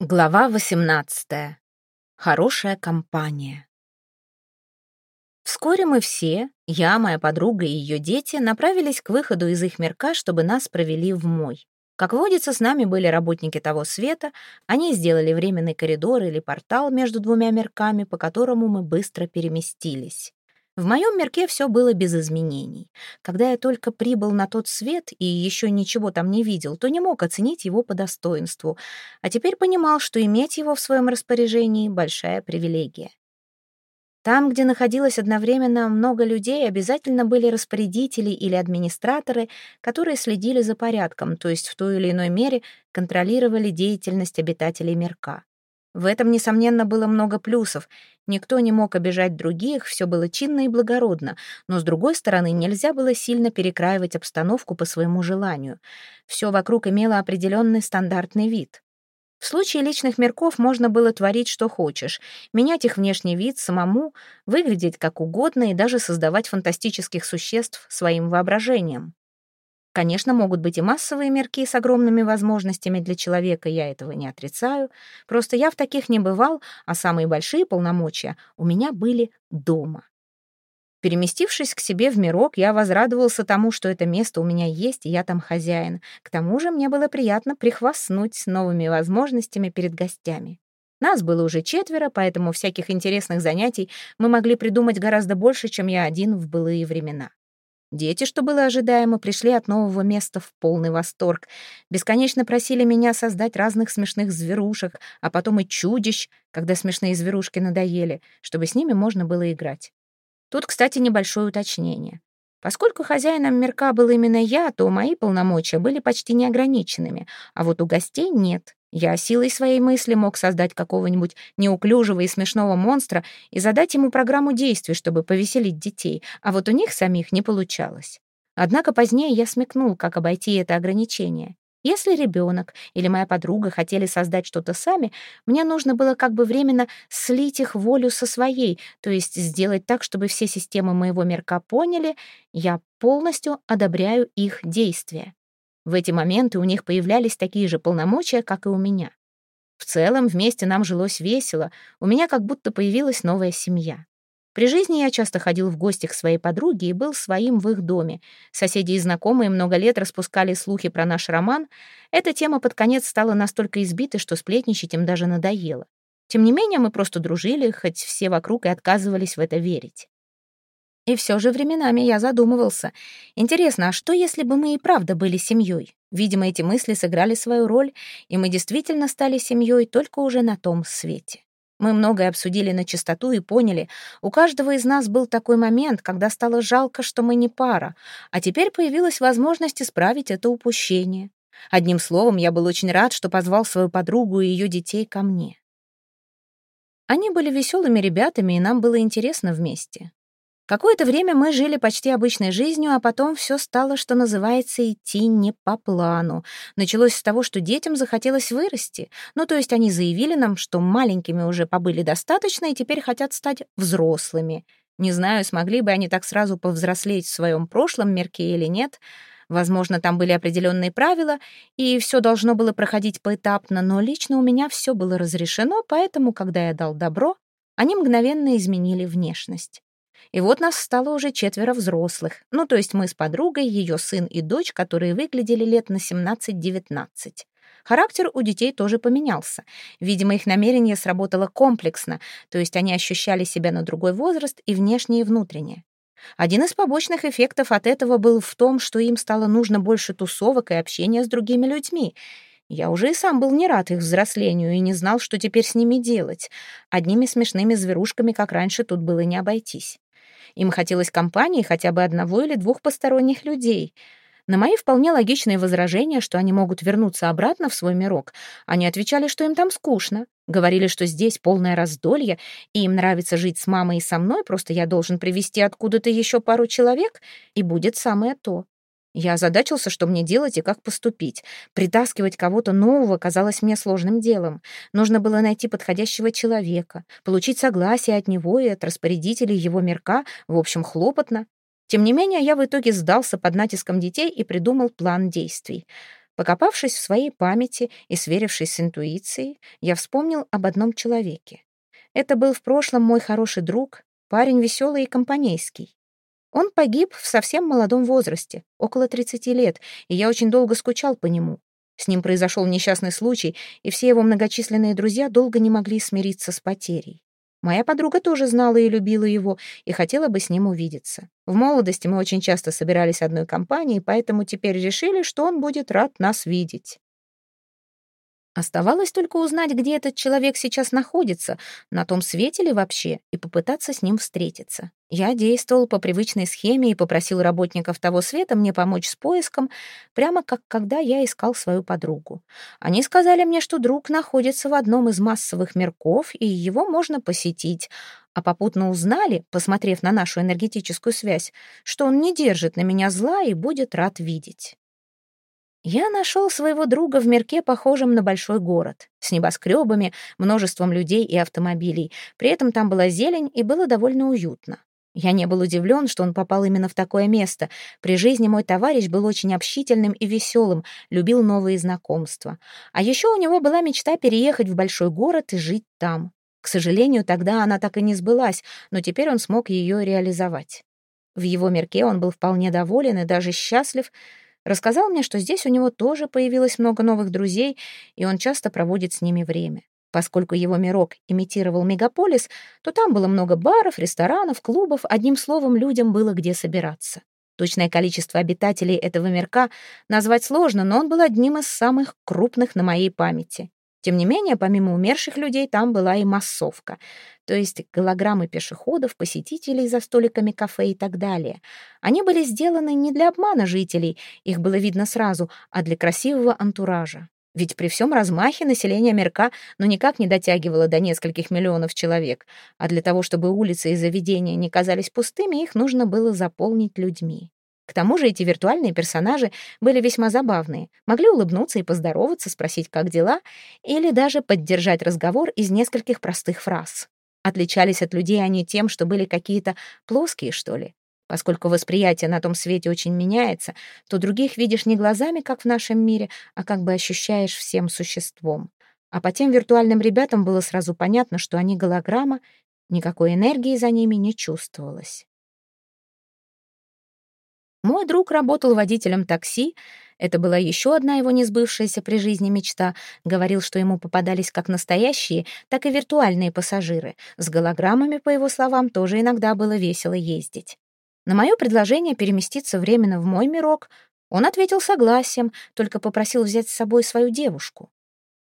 Глава 18. Хорошая компания. Вскоре мы все, я, моя подруга и ее дети, направились к выходу из их мирка, чтобы нас провели в мой. Как водится, с нами были работники того света, они сделали временный коридор или портал между двумя мирками, по которому мы быстро переместились. В моем мирке все было без изменений. Когда я только прибыл на тот свет и еще ничего там не видел, то не мог оценить его по достоинству, а теперь понимал, что иметь его в своем распоряжении — большая привилегия. Там, где находилось одновременно много людей, обязательно были распорядители или администраторы, которые следили за порядком, то есть в той или иной мере контролировали деятельность обитателей мирка. В этом, несомненно, было много плюсов. Никто не мог обижать других, все было чинно и благородно, но, с другой стороны, нельзя было сильно перекраивать обстановку по своему желанию. Все вокруг имело определенный стандартный вид. В случае личных мирков можно было творить, что хочешь, менять их внешний вид самому, выглядеть как угодно и даже создавать фантастических существ своим воображением. Конечно, могут быть и массовые мерки с огромными возможностями для человека, я этого не отрицаю. Просто я в таких не бывал, а самые большие полномочия у меня были дома. Переместившись к себе в мирок, я возрадовался тому, что это место у меня есть, и я там хозяин. К тому же мне было приятно прихвастнуть с новыми возможностями перед гостями. Нас было уже четверо, поэтому всяких интересных занятий мы могли придумать гораздо больше, чем я один в былые времена. Дети, что было ожидаемо, пришли от нового места в полный восторг. Бесконечно просили меня создать разных смешных зверушек, а потом и чудищ, когда смешные зверушки надоели, чтобы с ними можно было играть. Тут, кстати, небольшое уточнение. Поскольку хозяином мирка был именно я, то мои полномочия были почти неограниченными, а вот у гостей нет. Я силой своей мысли мог создать какого-нибудь неуклюжего и смешного монстра и задать ему программу действий, чтобы повеселить детей, а вот у них самих не получалось. Однако позднее я смекнул, как обойти это ограничение. Если ребенок или моя подруга хотели создать что-то сами, мне нужно было как бы временно слить их волю со своей, то есть сделать так, чтобы все системы моего мирка поняли, я полностью одобряю их действия. В эти моменты у них появлялись такие же полномочия, как и у меня. В целом, вместе нам жилось весело, у меня как будто появилась новая семья. При жизни я часто ходил в гости к своей подруге и был своим в их доме. Соседи и знакомые много лет распускали слухи про наш роман. Эта тема под конец стала настолько избитой, что сплетничать им даже надоело. Тем не менее, мы просто дружили, хоть все вокруг и отказывались в это верить. И все же временами я задумывался. Интересно, а что, если бы мы и правда были семьей? Видимо, эти мысли сыграли свою роль, и мы действительно стали семьей только уже на том свете. Мы многое обсудили на чистоту и поняли, у каждого из нас был такой момент, когда стало жалко, что мы не пара, а теперь появилась возможность исправить это упущение. Одним словом, я был очень рад, что позвал свою подругу и ее детей ко мне. Они были веселыми ребятами, и нам было интересно вместе. Какое-то время мы жили почти обычной жизнью, а потом все стало, что называется, идти не по плану. Началось с того, что детям захотелось вырасти. Ну, то есть они заявили нам, что маленькими уже побыли достаточно и теперь хотят стать взрослыми. Не знаю, смогли бы они так сразу повзрослеть в своем прошлом мирке или нет. Возможно, там были определенные правила, и все должно было проходить поэтапно, но лично у меня все было разрешено, поэтому, когда я дал добро, они мгновенно изменили внешность. И вот нас стало уже четверо взрослых. Ну, то есть мы с подругой, ее сын и дочь, которые выглядели лет на 17-19. Характер у детей тоже поменялся. Видимо, их намерение сработало комплексно, то есть они ощущали себя на другой возраст и внешне, и внутренне. Один из побочных эффектов от этого был в том, что им стало нужно больше тусовок и общения с другими людьми. Я уже и сам был не рад их взрослению и не знал, что теперь с ними делать. Одними смешными зверушками, как раньше, тут было не обойтись. Им хотелось компании хотя бы одного или двух посторонних людей. На мои вполне логичные возражения, что они могут вернуться обратно в свой мирок, они отвечали, что им там скучно. Говорили, что здесь полное раздолье, и им нравится жить с мамой и со мной, просто я должен привести откуда-то еще пару человек, и будет самое то. Я озадачился, что мне делать и как поступить. Притаскивать кого-то нового казалось мне сложным делом. Нужно было найти подходящего человека, получить согласие от него и от распорядителей его мирка, в общем, хлопотно. Тем не менее, я в итоге сдался под натиском детей и придумал план действий. Покопавшись в своей памяти и сверившись с интуицией, я вспомнил об одном человеке. Это был в прошлом мой хороший друг, парень веселый и компанейский. Он погиб в совсем молодом возрасте, около 30 лет, и я очень долго скучал по нему. С ним произошел несчастный случай, и все его многочисленные друзья долго не могли смириться с потерей. Моя подруга тоже знала и любила его, и хотела бы с ним увидеться. В молодости мы очень часто собирались одной компанией, поэтому теперь решили, что он будет рад нас видеть. Оставалось только узнать, где этот человек сейчас находится, на том свете ли вообще, и попытаться с ним встретиться. Я действовал по привычной схеме и попросил работников того света мне помочь с поиском, прямо как когда я искал свою подругу. Они сказали мне, что друг находится в одном из массовых мирков, и его можно посетить, а попутно узнали, посмотрев на нашу энергетическую связь, что он не держит на меня зла и будет рад видеть. Я нашел своего друга в мирке, похожем на большой город, с небоскребами, множеством людей и автомобилей. При этом там была зелень и было довольно уютно. Я не был удивлен, что он попал именно в такое место. При жизни мой товарищ был очень общительным и веселым, любил новые знакомства. А еще у него была мечта переехать в большой город и жить там. К сожалению, тогда она так и не сбылась, но теперь он смог ее реализовать. В его мирке он был вполне доволен и даже счастлив, Рассказал мне, что здесь у него тоже появилось много новых друзей, и он часто проводит с ними время. Поскольку его мирок имитировал мегаполис, то там было много баров, ресторанов, клубов, одним словом, людям было где собираться. Точное количество обитателей этого мирка назвать сложно, но он был одним из самых крупных на моей памяти. Тем не менее, помимо умерших людей, там была и массовка, то есть голограммы пешеходов, посетителей за столиками кафе и так далее. Они были сделаны не для обмана жителей, их было видно сразу, а для красивого антуража. Ведь при всем размахе население Мерка ну никак не дотягивало до нескольких миллионов человек, а для того, чтобы улицы и заведения не казались пустыми, их нужно было заполнить людьми. К тому же эти виртуальные персонажи были весьма забавные, могли улыбнуться и поздороваться, спросить, как дела, или даже поддержать разговор из нескольких простых фраз. Отличались от людей они тем, что были какие-то плоские, что ли. Поскольку восприятие на том свете очень меняется, то других видишь не глазами, как в нашем мире, а как бы ощущаешь всем существом. А по тем виртуальным ребятам было сразу понятно, что они голограмма, никакой энергии за ними не чувствовалось. Мой друг работал водителем такси. Это была еще одна его несбывшаяся при жизни мечта. Говорил, что ему попадались как настоящие, так и виртуальные пассажиры. С голограммами, по его словам, тоже иногда было весело ездить. На мое предложение переместиться временно в мой мирок он ответил согласием, только попросил взять с собой свою девушку.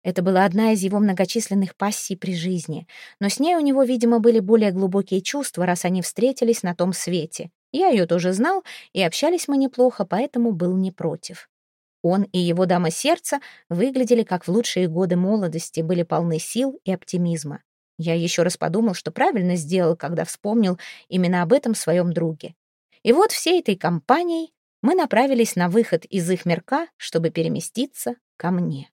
Это была одна из его многочисленных пассий при жизни, но с ней у него, видимо, были более глубокие чувства, раз они встретились на том свете. Я ее тоже знал, и общались мы неплохо, поэтому был не против. Он и его дама сердца выглядели как в лучшие годы молодости, были полны сил и оптимизма. Я еще раз подумал, что правильно сделал, когда вспомнил именно об этом своем друге. И вот всей этой компанией мы направились на выход из их мирка, чтобы переместиться ко мне.